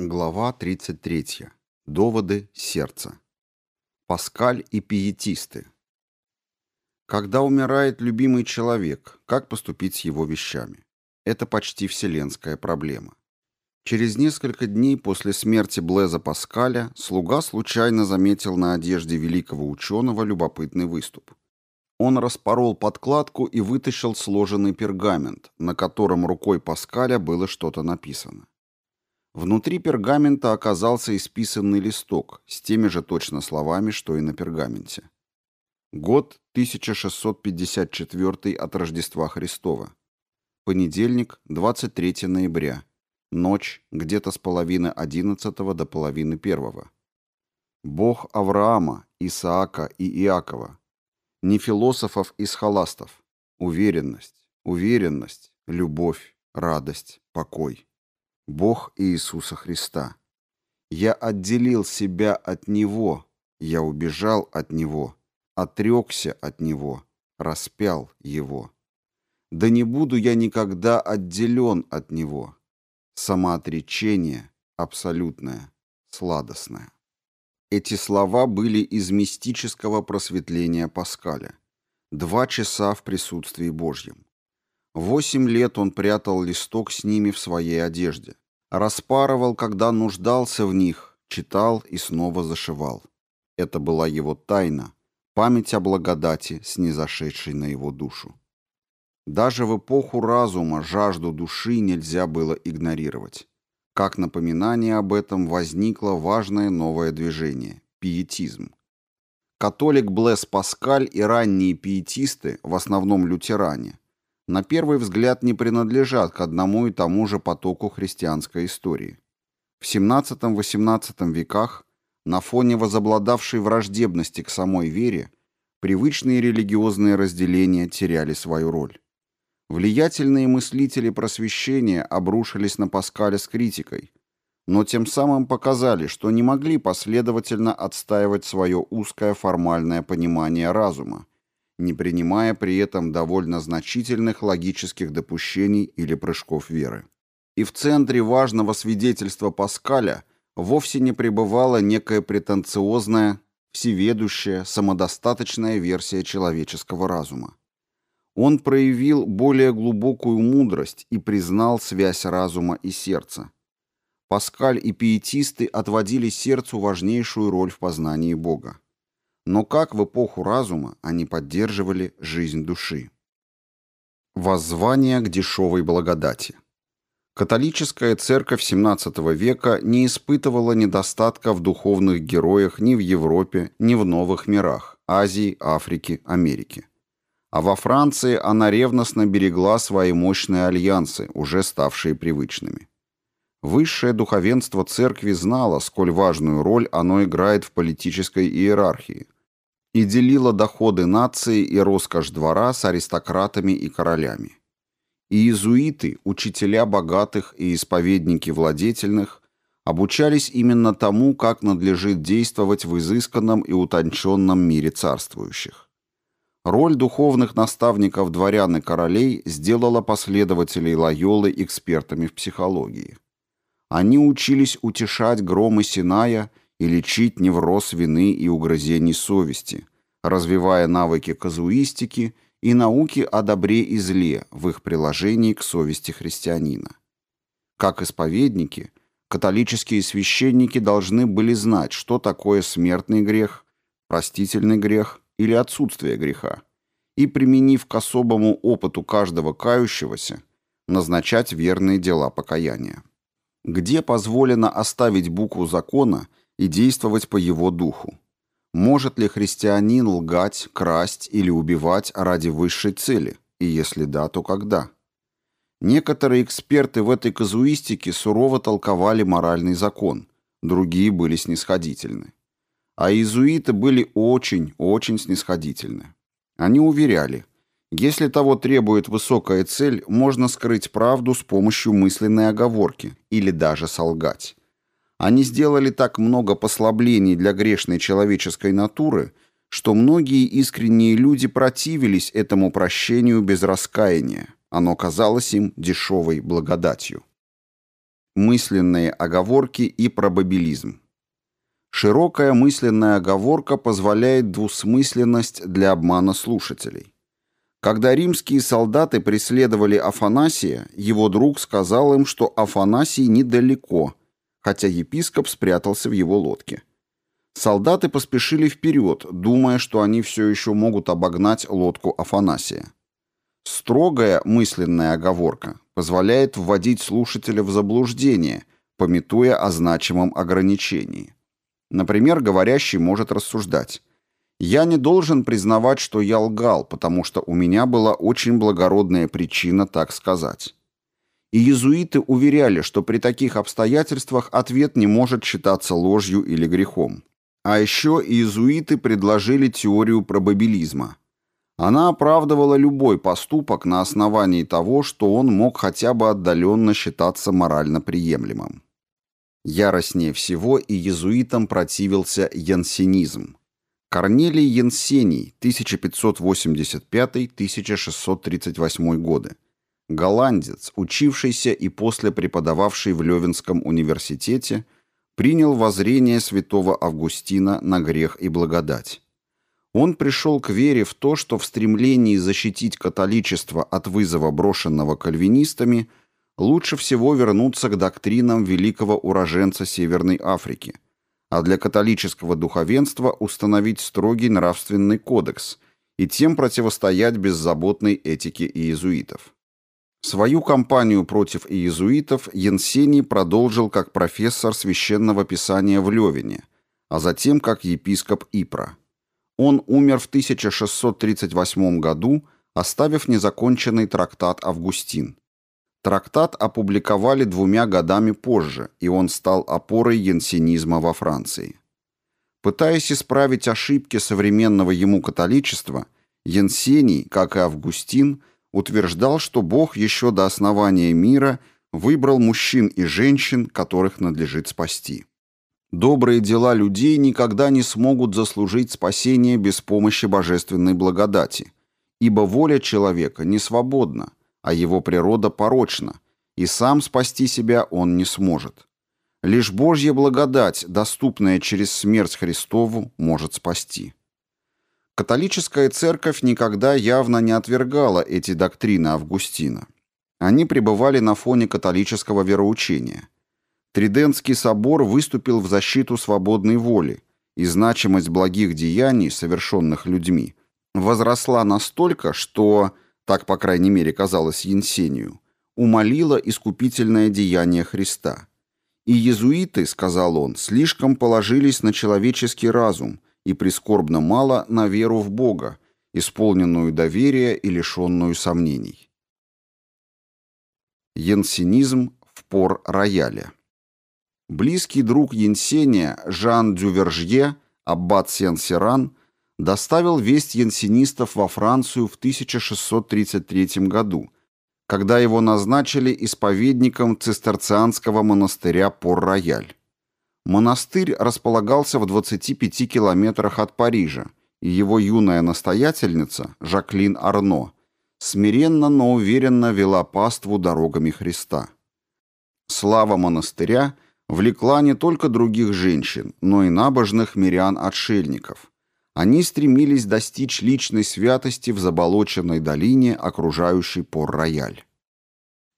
Глава 33. Доводы сердца. Паскаль и пиетисты. Когда умирает любимый человек, как поступить с его вещами? Это почти вселенская проблема. Через несколько дней после смерти Блеза Паскаля слуга случайно заметил на одежде великого ученого любопытный выступ. Он распорол подкладку и вытащил сложенный пергамент, на котором рукой Паскаля было что-то написано. Внутри пергамента оказался исписанный листок с теми же точно словами, что и на пергаменте. Год 1654 от Рождества Христова. Понедельник, 23 ноября. Ночь, где-то с половины одиннадцатого до половины первого. Бог Авраама, Исаака и Иакова. Не философов и схоластов. Уверенность, уверенность, любовь, радость, покой. Бог Иисуса Христа. Я отделил себя от Него, я убежал от Него, отрекся от Него, распял Его. Да не буду я никогда отделен от Него. Самоотречение абсолютное, сладостное. Эти слова были из мистического просветления Паскаля. Два часа в присутствии Божьем. Восемь лет он прятал листок с ними в своей одежде. Распарывал, когда нуждался в них, читал и снова зашивал. Это была его тайна, память о благодати, снизошедшей на его душу. Даже в эпоху разума жажду души нельзя было игнорировать. Как напоминание об этом возникло важное новое движение – пиетизм. Католик Блэс Паскаль и ранние пиетисты, в основном лютеране, на первый взгляд не принадлежат к одному и тому же потоку христианской истории. В XVII-XVIII веках на фоне возобладавшей враждебности к самой вере привычные религиозные разделения теряли свою роль. Влиятельные мыслители просвещения обрушились на Паскаля с критикой, но тем самым показали, что не могли последовательно отстаивать свое узкое формальное понимание разума, не принимая при этом довольно значительных логических допущений или прыжков веры. И в центре важного свидетельства Паскаля вовсе не пребывала некая претенциозная, всеведущая, самодостаточная версия человеческого разума. Он проявил более глубокую мудрость и признал связь разума и сердца. Паскаль и пиетисты отводили сердцу важнейшую роль в познании Бога но как в эпоху разума они поддерживали жизнь души. Воззвание к дешевой благодати. Католическая церковь XVII века не испытывала недостатка в духовных героях ни в Европе, ни в новых мирах – Азии, Африке, Америке. А во Франции она ревностно берегла свои мощные альянсы, уже ставшие привычными. Высшее духовенство церкви знало, сколь важную роль оно играет в политической иерархии – и делила доходы нации и роскошь двора с аристократами и королями. Иезуиты, учителя богатых и исповедники владетельных, обучались именно тому, как надлежит действовать в изысканном и утонченном мире царствующих. Роль духовных наставников дворян и королей сделала последователей Лайолы экспертами в психологии. Они учились утешать громы Синая и лечить невроз вины и угрызений совести, развивая навыки казуистики и науки о добре и зле в их приложении к совести христианина. Как исповедники, католические священники должны были знать, что такое смертный грех, простительный грех или отсутствие греха, и, применив к особому опыту каждого кающегося, назначать верные дела покаяния. Где позволено оставить букву закона и действовать по его духу. Может ли христианин лгать, красть или убивать ради высшей цели? И если да, то когда? Некоторые эксперты в этой казуистике сурово толковали моральный закон, другие были снисходительны. А иезуиты были очень-очень снисходительны. Они уверяли, если того требует высокая цель, можно скрыть правду с помощью мысленной оговорки или даже солгать. Они сделали так много послаблений для грешной человеческой натуры, что многие искренние люди противились этому прощению без раскаяния. Оно казалось им дешевой благодатью. мысленные оговорки и пробабилизм. Широкая мысленная оговорка позволяет двусмысленность для обмана слушателей. Когда римские солдаты преследовали Афанасия, его друг сказал им, что Афанасий недалеко, хотя епископ спрятался в его лодке. Солдаты поспешили вперед, думая, что они все еще могут обогнать лодку Афанасия. Строгая мысленная оговорка позволяет вводить слушателя в заблуждение, пометуя о значимом ограничении. Например, говорящий может рассуждать. «Я не должен признавать, что я лгал, потому что у меня была очень благородная причина так сказать». И иезуиты уверяли, что при таких обстоятельствах ответ не может считаться ложью или грехом. А еще иезуиты предложили теорию пробабилизма. Она оправдывала любой поступок на основании того, что он мог хотя бы отдаленно считаться морально приемлемым. Яростнее всего и иезуитам противился янсенизм. Корнелий Янсений, 1585-1638 годы. Голландец, учившийся и после преподававший в Левинском университете, принял воззрение святого Августина на грех и благодать. Он пришел к вере в то, что в стремлении защитить католичество от вызова, брошенного кальвинистами, лучше всего вернуться к доктринам великого уроженца Северной Африки, а для католического духовенства установить строгий нравственный кодекс и тем противостоять беззаботной этике иезуитов. Свою кампанию против иезуитов Янсений продолжил как профессор священного писания в Левине, а затем как епископ Ипра. Он умер в 1638 году, оставив незаконченный трактат «Августин». Трактат опубликовали двумя годами позже, и он стал опорой янсенизма во Франции. Пытаясь исправить ошибки современного ему католичества, Янсений, как и Августин, утверждал, что Бог еще до основания мира выбрал мужчин и женщин, которых надлежит спасти. Добрые дела людей никогда не смогут заслужить спасение без помощи божественной благодати, ибо воля человека не свободна, а его природа порочна, и сам спасти себя он не сможет. Лишь Божья благодать, доступная через смерть Христову, может спасти. Католическая церковь никогда явно не отвергала эти доктрины Августина. Они пребывали на фоне католического вероучения. Тридентский собор выступил в защиту свободной воли, и значимость благих деяний, совершенных людьми, возросла настолько, что так, по крайней мере, казалось Янсению, умолило искупительное деяние Христа. И иезуиты, сказал он, слишком положились на человеческий разум и прискорбно мало на веру в Бога, исполненную доверия и лишенную сомнений. Янсенизм в пор рояля. Близкий друг Янсения Жан Дювержье, аббат Сен-Сиран, доставил весть янсенистов во Францию в 1633 году, когда его назначили исповедником цистерцианского монастыря Пор-Рояль. Монастырь располагался в 25 километрах от Парижа, и его юная настоятельница, Жаклин Арно, смиренно, но уверенно вела паству дорогами Христа. Слава монастыря влекла не только других женщин, но и набожных мирян-отшельников – они стремились достичь личной святости в заболоченной долине, окружающей Пор-Рояль.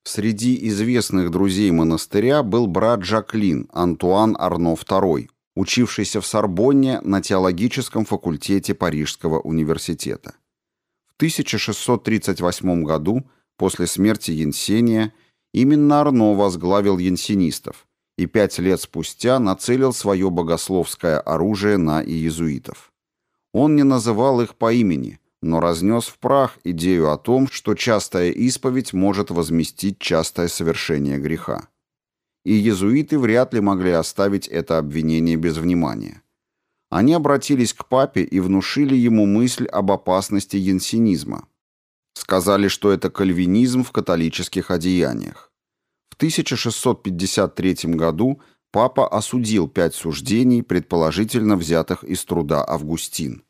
Среди известных друзей монастыря был брат Жаклин, Антуан Арно II, учившийся в Сорбонне на теологическом факультете Парижского университета. В 1638 году, после смерти Янсения, именно Арно возглавил янсенистов и пять лет спустя нацелил свое богословское оружие на иезуитов. Он не называл их по имени, но разнес в прах идею о том, что частая исповедь может возместить частое совершение греха. И иезуиты вряд ли могли оставить это обвинение без внимания. Они обратились к папе и внушили ему мысль об опасности янсенизма. Сказали, что это кальвинизм в католических одеяниях. В 1653 году папа осудил пять суждений, предположительно взятых из труда Августин.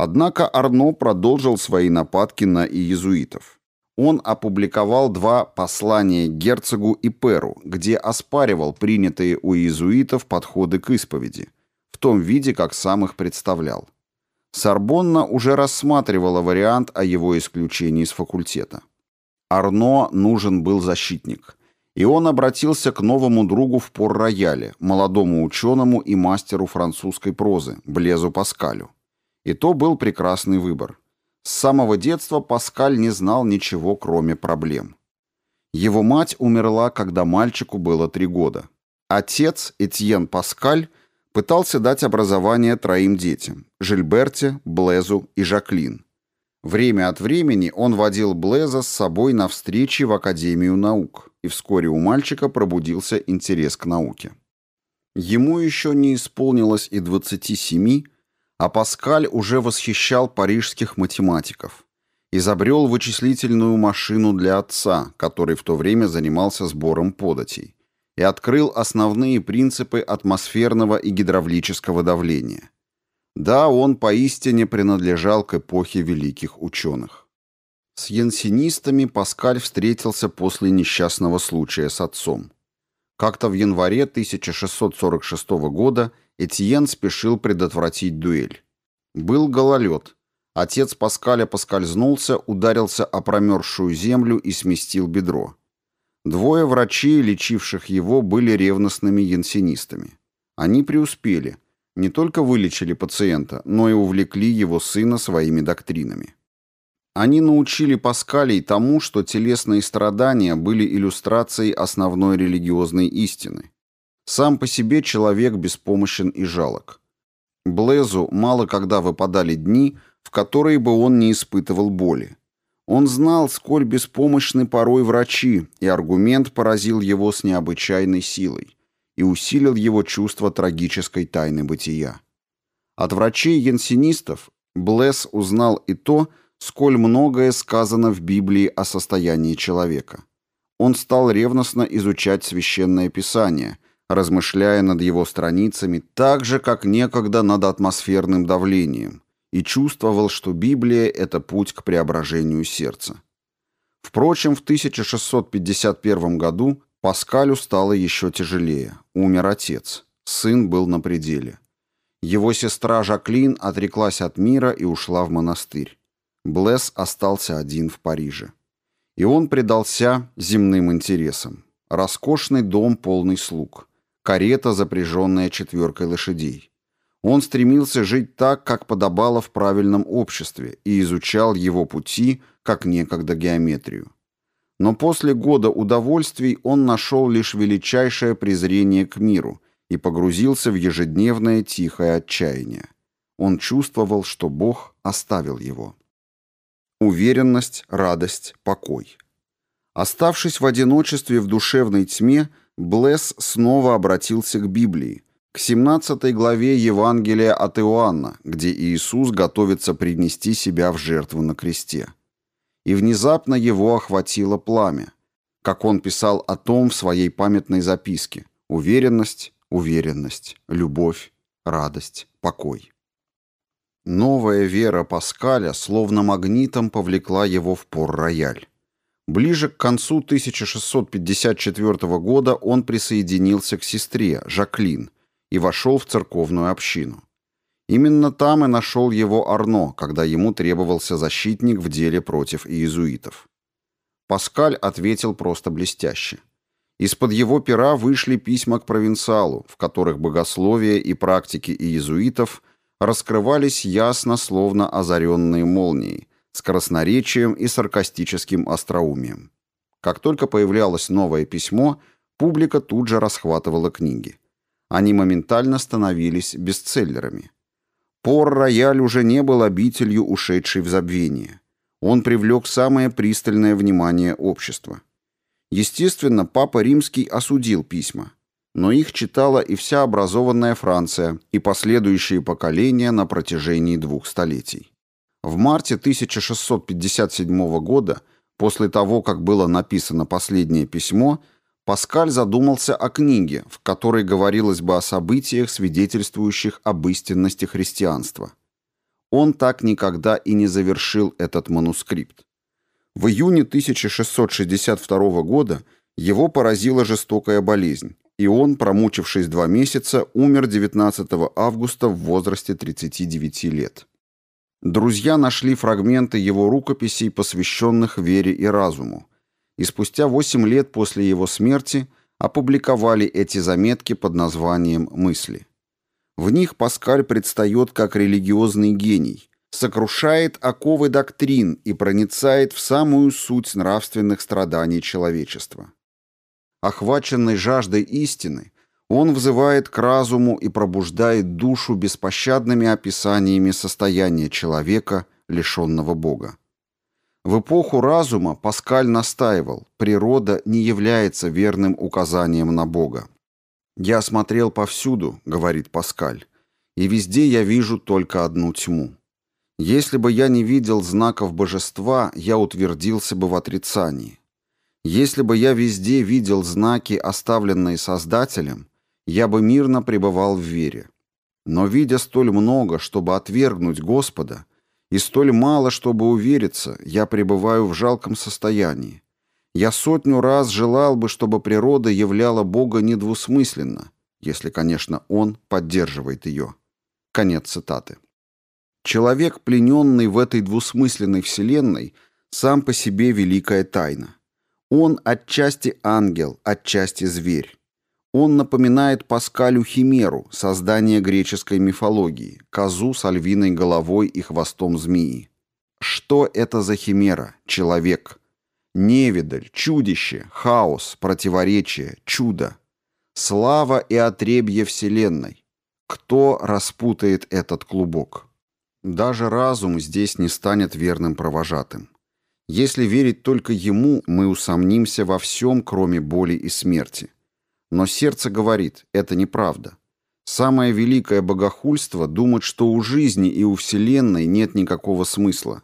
Однако Арно продолжил свои нападки на иезуитов. он опубликовал два послания герцогу и перу, где оспаривал принятые у иезуитов подходы к исповеди, в том виде, как сам их представлял. Сорбонна уже рассматривала вариант о его исключении из факультета. Арно нужен был защитник, и он обратился к новому другу в Пор-Рояле, молодому ученому и мастеру французской прозы, Блезу Паскалю. И то был прекрасный выбор. С самого детства Паскаль не знал ничего, кроме проблем. Его мать умерла, когда мальчику было три года. Отец, Этьен Паскаль, пытался дать образование троим детям – Жильберте, Блезу и Жаклин. Время от времени он водил Блеза с собой на встречи в Академию наук, и вскоре у мальчика пробудился интерес к науке. Ему еще не исполнилось и 27, а Паскаль уже восхищал парижских математиков. Изобрел вычислительную машину для отца, который в то время занимался сбором податей, и открыл основные принципы атмосферного и гидравлического давления. Да, он поистине принадлежал к эпохе великих ученых. С янсинистами Паскаль встретился после несчастного случая с отцом. Как-то в январе 1646 года Этьен спешил предотвратить дуэль. Был гололед. Отец Паскаля поскользнулся, ударился о промерзшую землю и сместил бедро. Двое врачей, лечивших его, были ревностными янсинистами. Они преуспели. Не только вылечили пациента, но и увлекли его сына своими доктринами. Они научили Паскалей тому, что телесные страдания были иллюстрацией основной религиозной истины. Сам по себе человек беспомощен и жалок. Блезу мало когда выпадали дни, в которые бы он не испытывал боли. Он знал, сколь беспомощны порой врачи, и аргумент поразил его с необычайной силой и усилил его чувство трагической тайны бытия. От врачей-янсинистов Блесс узнал и то, сколь многое сказано в Библии о состоянии человека. Он стал ревностно изучать священное писание – размышляя над его страницами так же, как некогда над атмосферным давлением, и чувствовал, что Библия – это путь к преображению сердца. Впрочем, в 1651 году Паскалю стало еще тяжелее. Умер отец. Сын был на пределе. Его сестра Жаклин отреклась от мира и ушла в монастырь. Блесс остался один в Париже. И он предался земным интересам. Роскошный дом, полный слуг карета, запряженная четверкой лошадей. Он стремился жить так, как подобало в правильном обществе, и изучал его пути, как некогда геометрию. Но после года удовольствий он нашел лишь величайшее презрение к миру и погрузился в ежедневное тихое отчаяние. Он чувствовал, что Бог оставил его. Уверенность, радость, покой. Оставшись в одиночестве в душевной тьме, Блесс снова обратился к Библии, к 17 главе Евангелия от Иоанна, где Иисус готовится принести себя в жертву на кресте. И внезапно его охватило пламя, как он писал о том в своей памятной записке «Уверенность, уверенность, любовь, радость, покой». Новая вера Паскаля словно магнитом повлекла его в пор-рояль. Ближе к концу 1654 года он присоединился к сестре, Жаклин, и вошел в церковную общину. Именно там и нашел его Арно, когда ему требовался защитник в деле против иезуитов. Паскаль ответил просто блестяще. Из-под его пера вышли письма к провинциалу, в которых богословие и практики иезуитов раскрывались ясно, словно озаренные молнией, с красноречием и саркастическим остроумием. Как только появлялось новое письмо, публика тут же расхватывала книги. Они моментально становились бестселлерами. Пор-рояль уже не был обителью, ушедшей в забвение. Он привлек самое пристальное внимание общества. Естественно, Папа Римский осудил письма, но их читала и вся образованная Франция, и последующие поколения на протяжении двух столетий. В марте 1657 года, после того, как было написано последнее письмо, Паскаль задумался о книге, в которой говорилось бы о событиях, свидетельствующих об истинности христианства. Он так никогда и не завершил этот манускрипт. В июне 1662 года его поразила жестокая болезнь, и он, промучившись два месяца, умер 19 августа в возрасте 39 лет. Друзья нашли фрагменты его рукописей, посвященных вере и разуму, и спустя 8 лет после его смерти опубликовали эти заметки под названием «Мысли». В них Паскаль предстает как религиозный гений, сокрушает оковы доктрин и проницает в самую суть нравственных страданий человечества. Охваченный жаждой истины, он взывает к разуму и пробуждает душу беспощадными описаниями состояния человека, лишенного Бога. В эпоху разума Паскаль настаивал, природа не является верным указанием на Бога. «Я смотрел повсюду», — говорит Паскаль, — «и везде я вижу только одну тьму. Если бы я не видел знаков божества, я утвердился бы в отрицании. Если бы я везде видел знаки, оставленные Создателем, я бы мирно пребывал в вере. Но видя столь много, чтобы отвергнуть Господа, и столь мало, чтобы увериться, я пребываю в жалком состоянии. Я сотню раз желал бы, чтобы природа являла Бога недвусмысленно, если, конечно, Он поддерживает ее. Конец цитаты. Человек, плененный в этой двусмысленной вселенной, сам по себе великая тайна. Он отчасти ангел, отчасти зверь. Он напоминает Паскалю химеру, создание греческой мифологии, козу с альвиной головой и хвостом змеи. Что это за химера? Человек. Невидаль, чудище, хаос, противоречие, чудо. Слава и отребье Вселенной. Кто распутает этот клубок? Даже разум здесь не станет верным провожатым. Если верить только ему, мы усомнимся во всем, кроме боли и смерти. Но сердце говорит, это неправда. Самое великое богохульство думать, что у жизни и у Вселенной нет никакого смысла.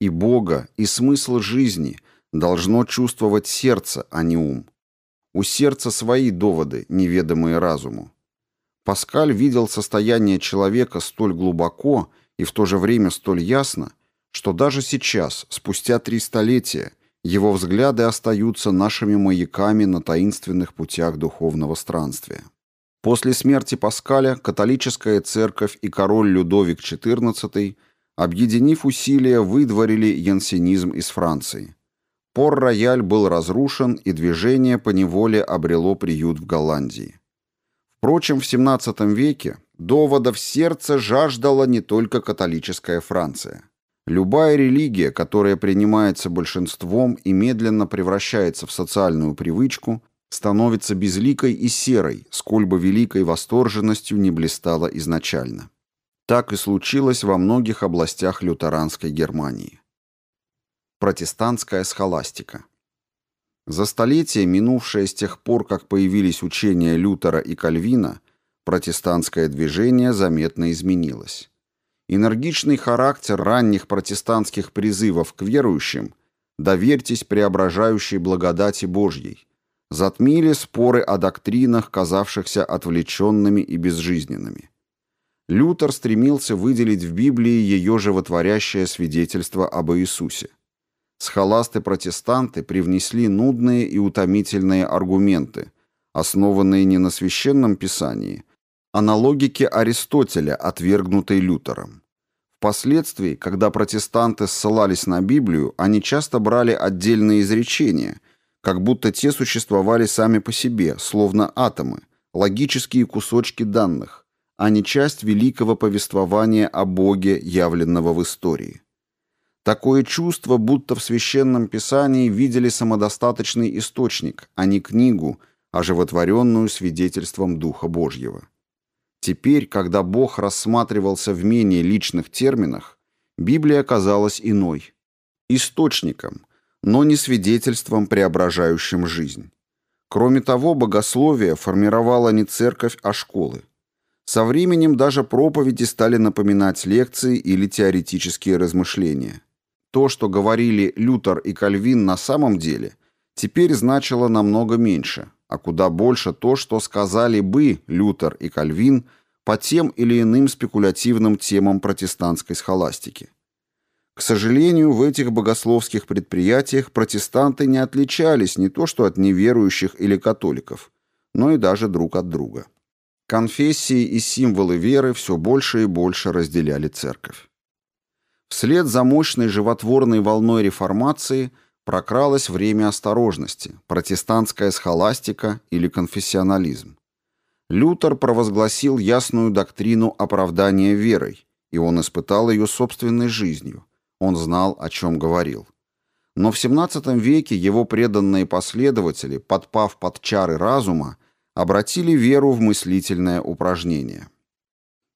И Бога, и смысл жизни должно чувствовать сердце, а не ум. У сердца свои доводы, неведомые разуму. Паскаль видел состояние человека столь глубоко и в то же время столь ясно, что даже сейчас, спустя три столетия, его взгляды остаются нашими маяками на таинственных путях духовного странствия. После смерти Паскаля католическая церковь и король Людовик XIV, объединив усилия, выдворили янсенизм из Франции. Пор-Рояль был разрушен, и движение по неволе обрело приют в Голландии. Впрочем, в XVII веке доводов сердца жаждала не только католическая Франция. Любая религия, которая принимается большинством и медленно превращается в социальную привычку, становится безликой и серой, сколь бы великой восторженностью не блистала изначально. Так и случилось во многих областях лютеранской Германии. Протестантская схоластика За столетия, минувшее с тех пор, как появились учения Лютера и Кальвина, протестантское движение заметно изменилось. Энергичный характер ранних протестантских призывов к верующим «доверьтесь преображающей благодати Божьей» затмили споры о доктринах, казавшихся отвлеченными и безжизненными. Лютер стремился выделить в Библии ее животворящее свидетельство об Иисусе. Схоласты-протестанты привнесли нудные и утомительные аргументы, основанные не на священном писании, а на логике Аристотеля, отвергнутой Лютером. Впоследствии, когда протестанты ссылались на Библию, они часто брали отдельные изречения, как будто те существовали сами по себе, словно атомы, логические кусочки данных, а не часть великого повествования о Боге, явленного в истории. Такое чувство, будто в Священном Писании видели самодостаточный источник, а не книгу, оживотворенную свидетельством Духа Божьего. Теперь, когда Бог рассматривался в менее личных терминах, Библия оказалась иной. Источником, но не свидетельством, преображающим жизнь. Кроме того, богословие формировало не церковь, а школы. Со временем даже проповеди стали напоминать лекции или теоретические размышления. То, что говорили Лютер и Кальвин на самом деле, теперь значило намного меньше, а куда больше то, что сказали бы Лютер и Кальвин по тем или иным спекулятивным темам протестантской схоластики. К сожалению, в этих богословских предприятиях протестанты не отличались не то что от неверующих или католиков, но и даже друг от друга. Конфессии и символы веры все больше и больше разделяли церковь. Вслед за мощной животворной волной реформации прокралось время осторожности, протестантская схоластика или конфессионализм. Лютер провозгласил ясную доктрину оправдания верой, и он испытал ее собственной жизнью. Он знал, о чем говорил. Но в XVII веке его преданные последователи, подпав под чары разума, обратили веру в мыслительное упражнение.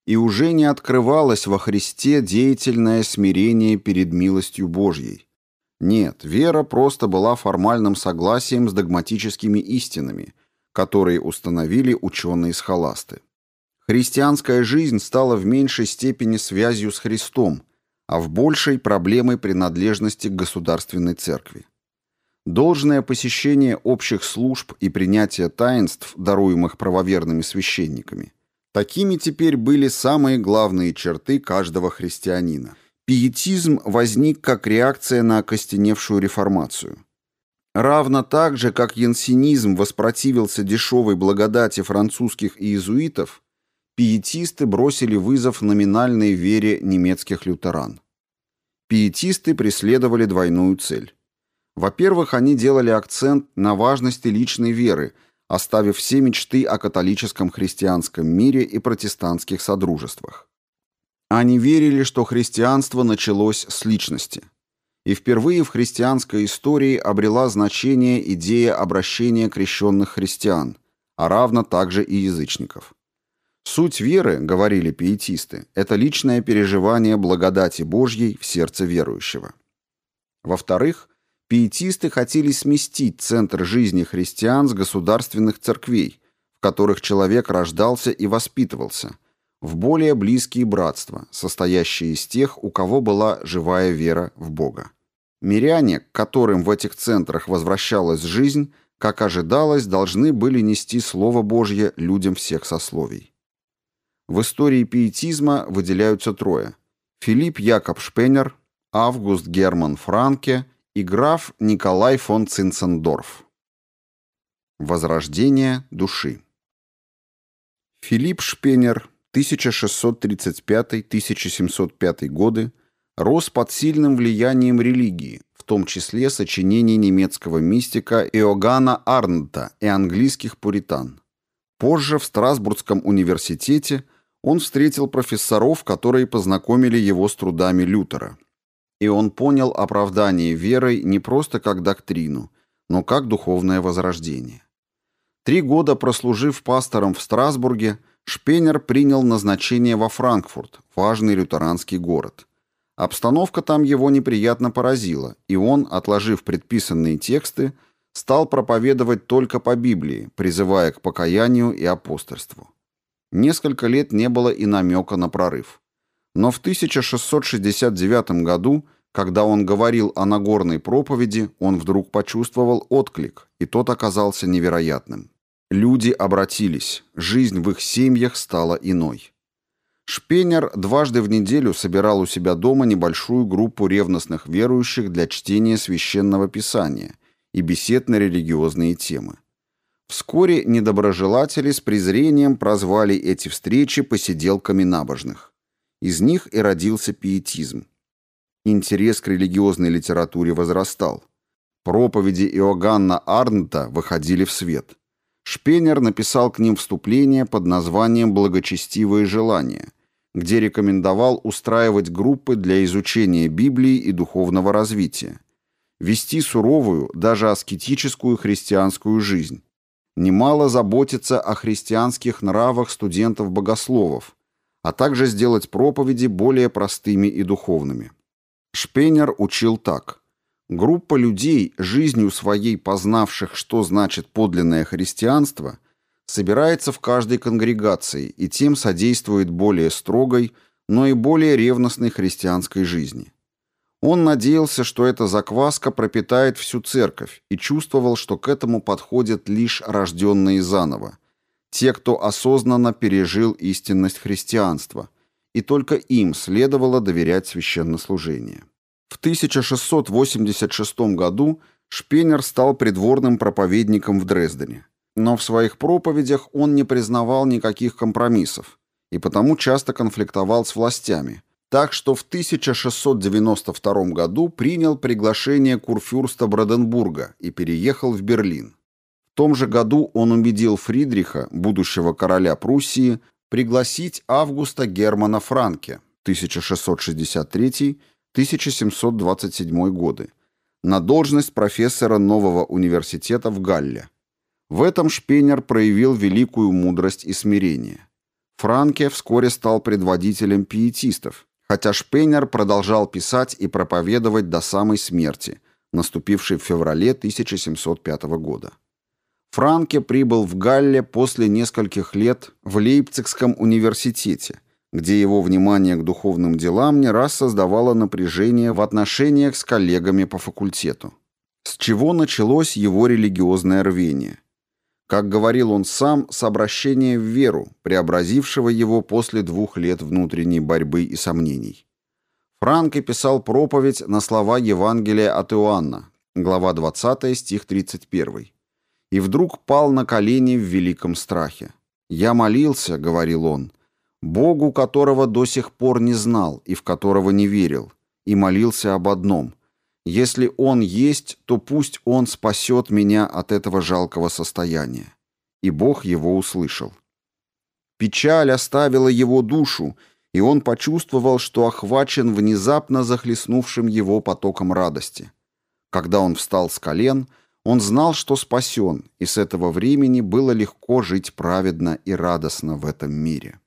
И уже не открывалось во Христе деятельное смирение перед милостью Божьей. Нет, вера просто была формальным согласием с догматическими истинами – которые установили ученые-схоласты. Христианская жизнь стала в меньшей степени связью с Христом, а в большей проблемой принадлежности к государственной церкви. Должное посещение общих служб и принятие таинств, даруемых правоверными священниками, такими теперь были самые главные черты каждого христианина. Пиетизм возник как реакция на окостеневшую реформацию. Равно так же, как янсенизм воспротивился дешевой благодати французских иезуитов, пиетисты бросили вызов номинальной вере немецких лютеран. Пиетисты преследовали двойную цель. Во-первых, они делали акцент на важности личной веры, оставив все мечты о католическом христианском мире и протестантских содружествах. Они верили, что христианство началось с личности – и впервые в христианской истории обрела значение идея обращения крещенных христиан, а равно также и язычников. Суть веры, говорили пиетисты, это личное переживание благодати Божьей в сердце верующего. Во-вторых, пиетисты хотели сместить центр жизни христиан с государственных церквей, в которых человек рождался и воспитывался, в более близкие братства, состоящие из тех, у кого была живая вера в Бога. Миряне, к которым в этих центрах возвращалась жизнь, как ожидалось, должны были нести Слово Божье людям всех сословий. В истории пиетизма выделяются трое. Филипп Якоб Шпенер, Август Герман Франке и граф Николай фон Цинцендорф. Возрождение души. Филипп Шпенер, 1635-1705 годы, рос под сильным влиянием религии, в том числе сочинений немецкого мистика Иоганна Арнта и английских пуритан. Позже в Страсбургском университете он встретил профессоров, которые познакомили его с трудами Лютера. И он понял оправдание верой не просто как доктрину, но как духовное возрождение. Три года прослужив пастором в Страсбурге, Шпенер принял назначение во Франкфурт, важный лютеранский город – Обстановка там его неприятно поразила, и он, отложив предписанные тексты, стал проповедовать только по Библии, призывая к покаянию и апостольству. Несколько лет не было и намека на прорыв. Но в 1669 году, когда он говорил о Нагорной проповеди, он вдруг почувствовал отклик, и тот оказался невероятным. Люди обратились, жизнь в их семьях стала иной. Шпенер дважды в неделю собирал у себя дома небольшую группу ревностных верующих для чтения священного писания и бесед на религиозные темы. Вскоре недоброжелатели с презрением прозвали эти встречи посиделками набожных. Из них и родился пиетизм. Интерес к религиозной литературе возрастал. Проповеди Иоганна Арнта выходили в свет. Шпенер написал к ним вступление под названием «Благочестивые желания», где рекомендовал устраивать группы для изучения Библии и духовного развития, вести суровую, даже аскетическую христианскую жизнь, немало заботиться о христианских нравах студентов-богословов, а также сделать проповеди более простыми и духовными. Шпенер учил так. Группа людей, жизнью своей познавших, что значит подлинное христианство – собирается в каждой конгрегации и тем содействует более строгой, но и более ревностной христианской жизни. Он надеялся, что эта закваска пропитает всю церковь и чувствовал, что к этому подходят лишь рожденные заново, те, кто осознанно пережил истинность христианства, и только им следовало доверять священнослужение. В 1686 году Шпенер стал придворным проповедником в Дрездене. Но в своих проповедях он не признавал никаких компромиссов и потому часто конфликтовал с властями, так что в 1692 году принял приглашение курфюрста Броденбурга и переехал в Берлин. В том же году он убедил Фридриха, будущего короля Пруссии, пригласить Августа Германа Франке 1663-1727 годы на должность профессора нового университета в Галле. В этом Шпенер проявил великую мудрость и смирение. Франке вскоре стал предводителем пиетистов, хотя Шпенер продолжал писать и проповедовать до самой смерти, наступившей в феврале 1705 года. Франке прибыл в Галле после нескольких лет в Лейпцигском университете, где его внимание к духовным делам не раз создавало напряжение в отношениях с коллегами по факультету. С чего началось его религиозное рвение? Как говорил он сам, с обращения в веру, преобразившего его после двух лет внутренней борьбы и сомнений. Франко писал проповедь на слова Евангелия от Иоанна, глава 20, стих 31. И вдруг пал на колени в великом страхе. «Я молился», — говорил он, — «Богу, которого до сих пор не знал и в которого не верил, и молился об одном — если Он есть, то пусть Он спасет меня от этого жалкого состояния. И Бог его услышал. Печаль оставила его душу, и он почувствовал, что охвачен внезапно захлестнувшим его потоком радости. Когда он встал с колен, он знал, что спасен, и с этого времени было легко жить праведно и радостно в этом мире.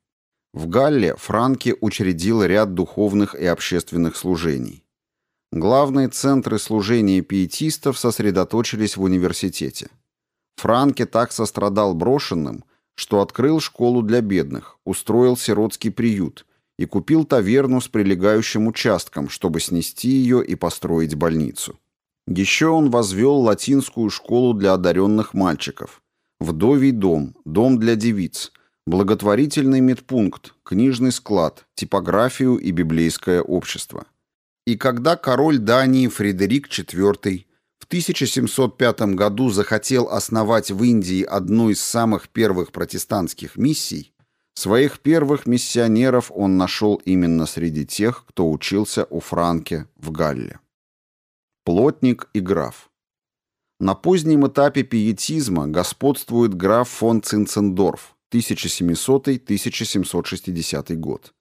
В Галле Франки учредил ряд духовных и общественных служений. Главные центры служения пиетистов сосредоточились в университете. Франке так сострадал брошенным, что открыл школу для бедных, устроил сиротский приют и купил таверну с прилегающим участком, чтобы снести ее и построить больницу. Еще он возвел латинскую школу для одаренных мальчиков, вдовий дом, дом для девиц, благотворительный медпункт, книжный склад, типографию и библейское общество. И когда король Дании Фредерик IV в 1705 году захотел основать в Индии одну из самых первых протестантских миссий, своих первых миссионеров он нашел именно среди тех, кто учился у Франке в Галле. Плотник и граф. На позднем этапе пиетизма господствует граф фон Цинцендорф 1700-1760 год.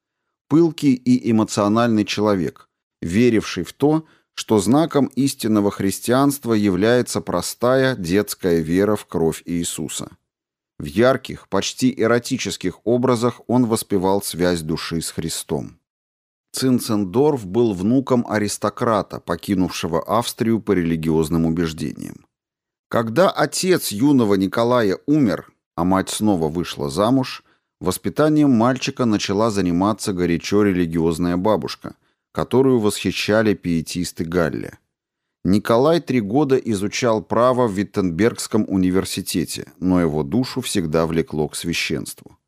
Пылкий и эмоциональный человек, веривший в то, что знаком истинного христианства является простая детская вера в кровь Иисуса. В ярких, почти эротических образах он воспевал связь души с Христом. Цинцендорф был внуком аристократа, покинувшего Австрию по религиозным убеждениям. Когда отец юного Николая умер, а мать снова вышла замуж, воспитанием мальчика начала заниматься горячо религиозная бабушка – которую восхищали пиетисты Галли. Николай три года изучал право в Виттенбергском университете, но его душу всегда влекло к священству.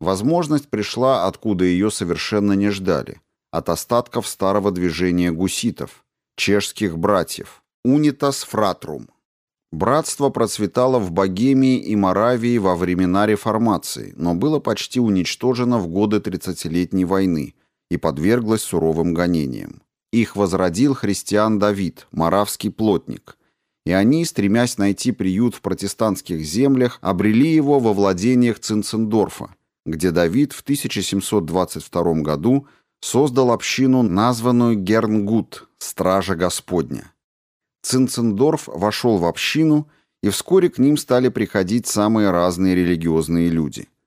Возможность пришла, откуда ее совершенно не ждали, от остатков старого движения гуситов, чешских братьев, «Унитас фратрум». Братство процветало в Богемии и Моравии во времена реформации, но было почти уничтожено в годы Тридцатилетней войны, и подверглась суровым гонениям. Их возродил христиан Давид, моравский плотник, и они, стремясь найти приют в протестантских землях, обрели его во владениях Цинцендорфа, где Давид в 1722 году создал общину, названную Гернгут, Стража Господня. Цинцендорф вошел в общину, и вскоре к ним стали приходить самые разные религиозные люди –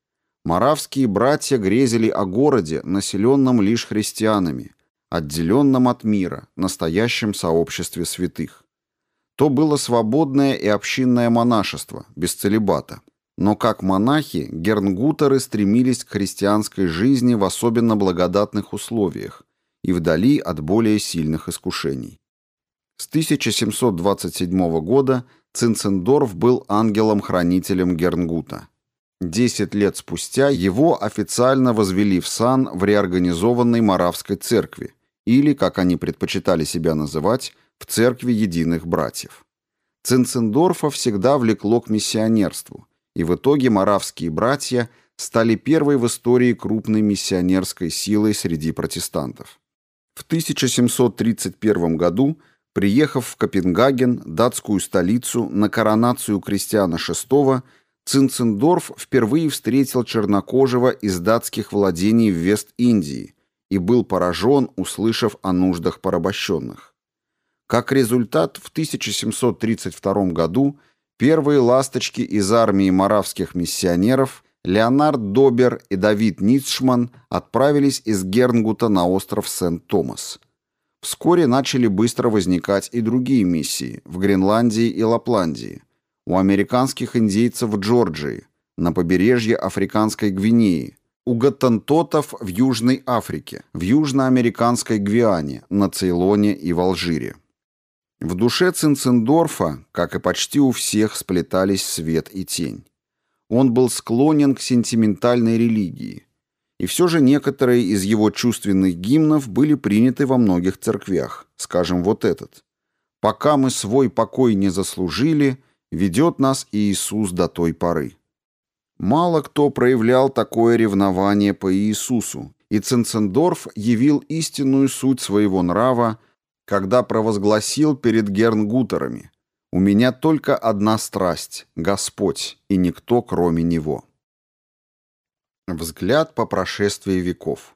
Моравские братья грезили о городе, населенном лишь христианами, отделенном от мира, настоящем сообществе святых. То было свободное и общинное монашество, без целебата. Но как монахи, гернгутеры стремились к христианской жизни в особенно благодатных условиях и вдали от более сильных искушений. С 1727 года Цинцендорф был ангелом-хранителем Гернгута. Десять лет спустя его официально возвели в сан в реорганизованной Моравской церкви или, как они предпочитали себя называть, в церкви единых братьев. Цинцендорфа всегда влекло к миссионерству, и в итоге маравские братья стали первой в истории крупной миссионерской силой среди протестантов. В 1731 году, приехав в Копенгаген, датскую столицу, на коронацию Кристиана VI, Цинцендорф впервые встретил чернокожего из датских владений в Вест-Индии и был поражен, услышав о нуждах порабощенных. Как результат, в 1732 году первые ласточки из армии маравских миссионеров Леонард Добер и Давид Ницшман отправились из Гернгута на остров Сент-Томас. Вскоре начали быстро возникать и другие миссии в Гренландии и Лапландии – у американских индейцев в Джорджии, на побережье Африканской Гвинеи, у гаттентотов в Южной Африке, в южноамериканской Гвиане, на Цейлоне и в Алжире. В душе Цинцендорфа, как и почти у всех, сплетались свет и тень. Он был склонен к сентиментальной религии, и все же некоторые из его чувственных гимнов были приняты во многих церквях, скажем, вот этот. «Пока мы свой покой не заслужили», ведет нас Иисус до той поры. Мало кто проявлял такое ревнование по Иисусу, и Ценцендорф явил истинную суть своего нрава, когда провозгласил перед Гернгутерами «У меня только одна страсть – Господь, и никто, кроме Него». Взгляд по прошествии веков.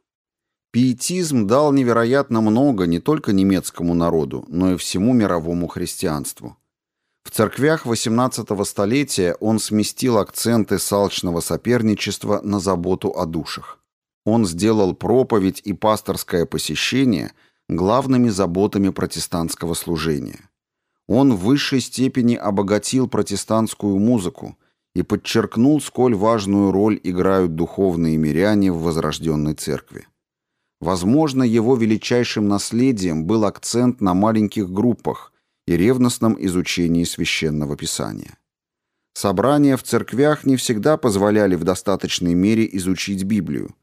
Пиетизм дал невероятно много не только немецкому народу, но и всему мировому христианству. В церквях XVIII столетия он сместил акценты салчного соперничества на заботу о душах. Он сделал проповедь и пасторское посещение главными заботами протестантского служения. Он в высшей степени обогатил протестантскую музыку и подчеркнул, сколь важную роль играют духовные миряне в возрожденной церкви. Возможно, его величайшим наследием был акцент на маленьких группах – и ревностном изучении священного писания. Собрания в церквях не всегда позволяли в достаточной мере изучить Библию,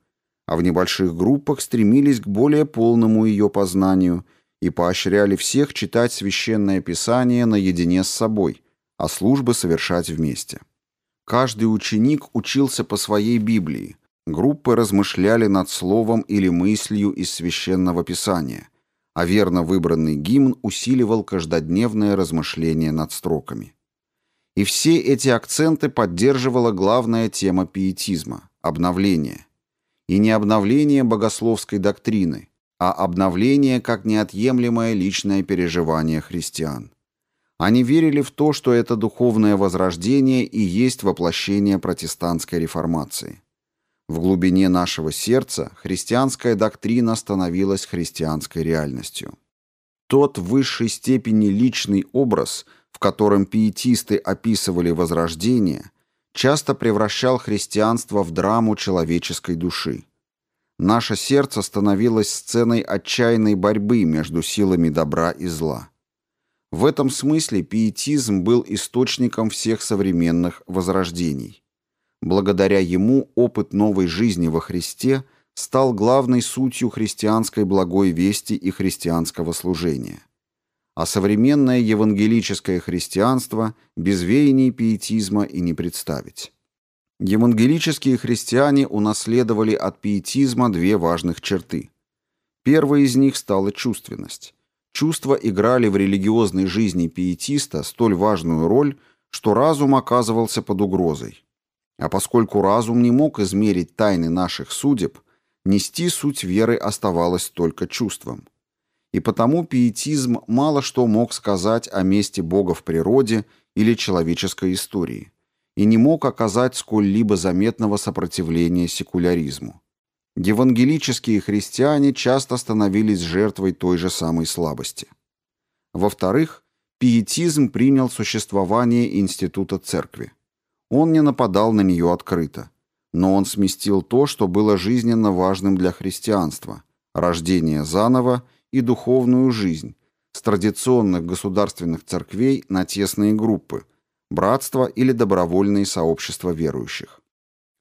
а в небольших группах стремились к более полному ее познанию и поощряли всех читать священное писание наедине с собой, а службы совершать вместе. Каждый ученик учился по своей Библии, группы размышляли над словом или мыслью из священного писания – а верно выбранный гимн усиливал каждодневное размышление над строками. И все эти акценты поддерживала главная тема пиетизма – обновление. И не обновление богословской доктрины, а обновление как неотъемлемое личное переживание христиан. Они верили в то, что это духовное возрождение и есть воплощение протестантской реформации. В глубине нашего сердца христианская доктрина становилась христианской реальностью. Тот в высшей степени личный образ, в котором пиетисты описывали возрождение, часто превращал христианство в драму человеческой души. Наше сердце становилось сценой отчаянной борьбы между силами добра и зла. В этом смысле пиетизм был источником всех современных возрождений. Благодаря ему опыт новой жизни во Христе стал главной сутью христианской благой вести и христианского служения. А современное евангелическое христианство без веяний пиетизма и не представить. Евангелические христиане унаследовали от пиетизма две важных черты. Первой из них стала чувственность. Чувства играли в религиозной жизни пиетиста столь важную роль, что разум оказывался под угрозой. А поскольку разум не мог измерить тайны наших судеб, нести суть веры оставалось только чувством. И потому пиетизм мало что мог сказать о месте Бога в природе или человеческой истории, и не мог оказать сколь-либо заметного сопротивления секуляризму. Евангелические христиане часто становились жертвой той же самой слабости. Во-вторых, пиетизм принял существование института церкви. Он не нападал на нее открыто. Но он сместил то, что было жизненно важным для христианства – рождение заново и духовную жизнь с традиционных государственных церквей на тесные группы – братства или добровольные сообщества верующих.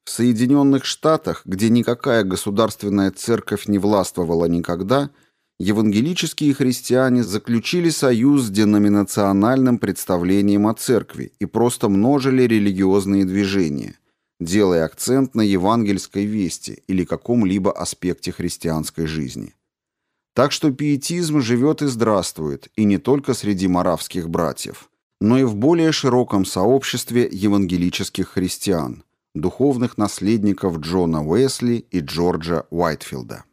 В Соединенных Штатах, где никакая государственная церковь не властвовала никогда, евангелические христиане заключили союз с деноминациональным представлением о церкви и просто множили религиозные движения, делая акцент на евангельской вести или каком-либо аспекте христианской жизни. Так что пиетизм живет и здравствует, и не только среди маравских братьев, но и в более широком сообществе евангелических христиан, духовных наследников Джона Уэсли и Джорджа Уайтфилда.